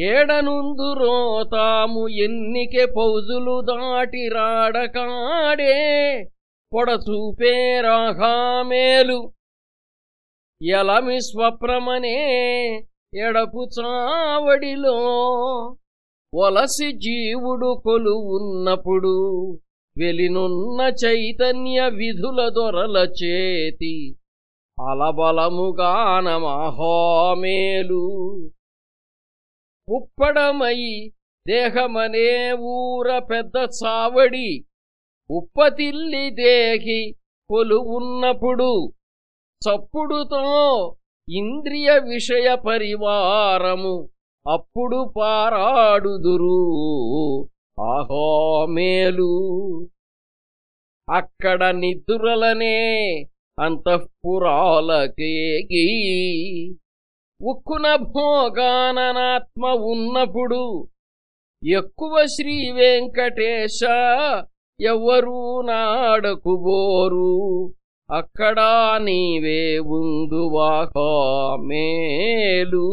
ఏడనుందురో తాము ఎన్నికె పౌజులు దాటి రాడకాడే పొడచూపే రాఘామేలు. ఎలమి స్వప్రమనే ఎడపు చావడిలో వలసి జీవుడు కొలు ఉన్నప్పుడు వెలినున్న చైతన్య విధుల దొరల చేతి అలబలముగానమహోమేలు. ఉప్పడమై దేహమనే ఊర పెద్ద చావడి ఉప్పతిల్లి దేహి కొలు ఉన్నప్పుడు చప్పుడుతో ఇంద్రియ విషయ పరివారము అప్పుడు పారాడుదురు ఆహోమేలు. అక్కడ నిద్రలనే అంతఃపురాలకేగి ఉక్కున భోగాననాత్మ ఉన్నప్పుడు ఎక్కువ శ్రీ వెంకటేశ ఎవ్వరూ నాడకుబోరు అక్కడా నీవే ఉందువాహా మేలు